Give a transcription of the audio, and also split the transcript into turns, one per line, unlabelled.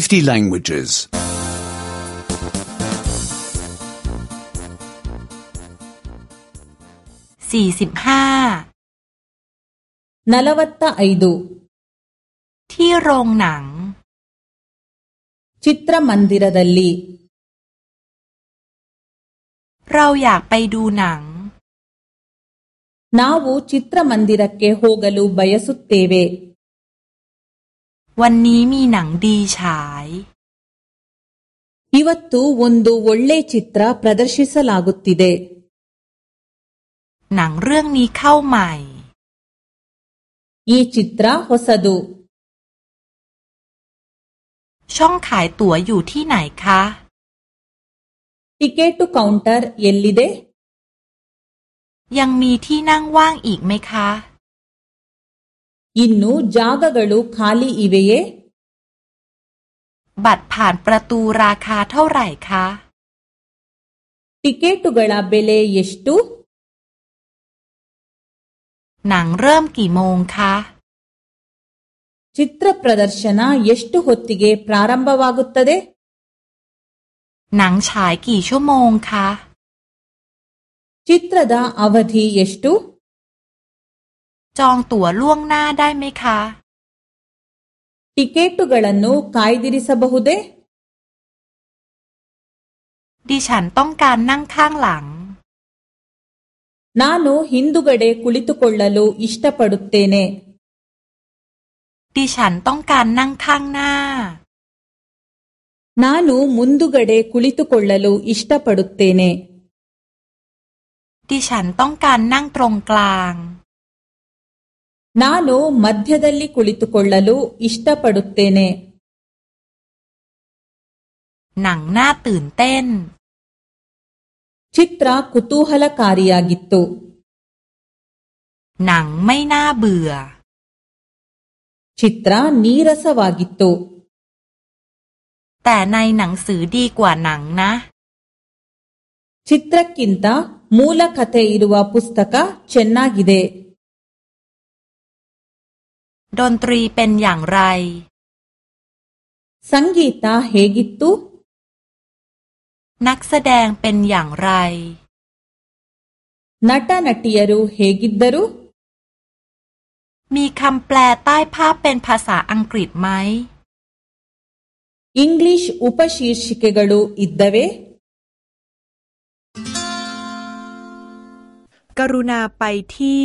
50 languages. 45 45ที่โรงหนัง ಚಿತ್ರ ಮಂದಿರದಲ್ಲಿ เราอยากไปดูหนัง ನಾವು ಚಿತ್ರಮಂದಿರಕ್ಕೆ ಹೋಗಲು ಬಯಸುತ್ತೇವೆ วันนี้มีหนังดีฉายอีวัตตุวันดูวลเล่ ತ ิตร್ ರ รด್ ಶ ಿ ಸ สลากุติಿเดหนังเรื่องนี้เข้าใหม่ ಈ ಚ ಿิตราೊสดุช่องขายตั๋วอยู่ที่ไหนคะ ติ ಟಿಕೆಟು ಕ เตอร์เยลลಿเดยังมีที่นั่งว่างอีกไหมคะ ಇನ್ನು ಜಾಗಗಳು ಖಾಲಿ ಇವೆಯೇ บัตรผ่านประตูราคาเท่าไหร่คะ ಟಿಕೆಟುಗಳ ಬೆಲೆ ಎಷ್ಟು หนังเริ่มกี่โมงคะ ಚಿತ್ರ ಪ್ರದರ್ಶನ ಎಷ್ಟು ಹೊತ್ತಿಗೆ ಪ್ರಾರಂಭವಾಗುತ್ತದೆ หนังฉายกี่ชั่วโมงคะ ಚಿತ್ರದ ಅವಧಿ ಎಷ್ಟು จองตั๋วล่วงหน้าได้ไหมคะตั๋วตุกลันนูคายดีริสบหุเด ดิฉันต้องการนั่งข้างหลังน้านูฮินดูกระเดคุลิตุกลลลูอิสต์ปดุตเตเนดิฉันต้องการนั่งข้างหน้าน้านูมุนดูกระเดคุลิตุกลลลูอิสต์ปดุตเตเนดิฉันต้องการนั่งตรงกลาง ನಾನು ಮಧ್ಯದಲ್ಲಿ ಕುಳಿತುಕೊಳ್ಳಲು ಇಷ್ಟಪಡುತ್ತೇನೆ หนังน่าตื่นเต้น ಚಿತ್ರ ಕುತೂಹಲಕಾರಿಯಾಗಿತ್ತು หนังไม่น่าเบื่อ ಚಿತ್ರ ನೀರಸವಾಗಿತ್ತು แต่ในหนังสือดีกว่าหนังนะ ಚಿತ್ರಕ್ಕಿಂತ ಮೂಲ ಕಥೆ ಇರುವ ಪುಸ್ತಕ ಚೆನ್ನಾಗಿದೆ ดนตรีเป็นอย่างไร สังกีตาเฮกิตุ นักแสดงเป็นอย่างไร นัตนตียารุเฮกิดดรุ มีคำแปลใต้ภาพเป็นภาษาอังกฤษไหม ಇಂಗ್ಲಿಷ್ ಉ ಪ ಶ ೀ ರ ್กเกೆ ಗ ูอิดเดเวกรุณาไปที่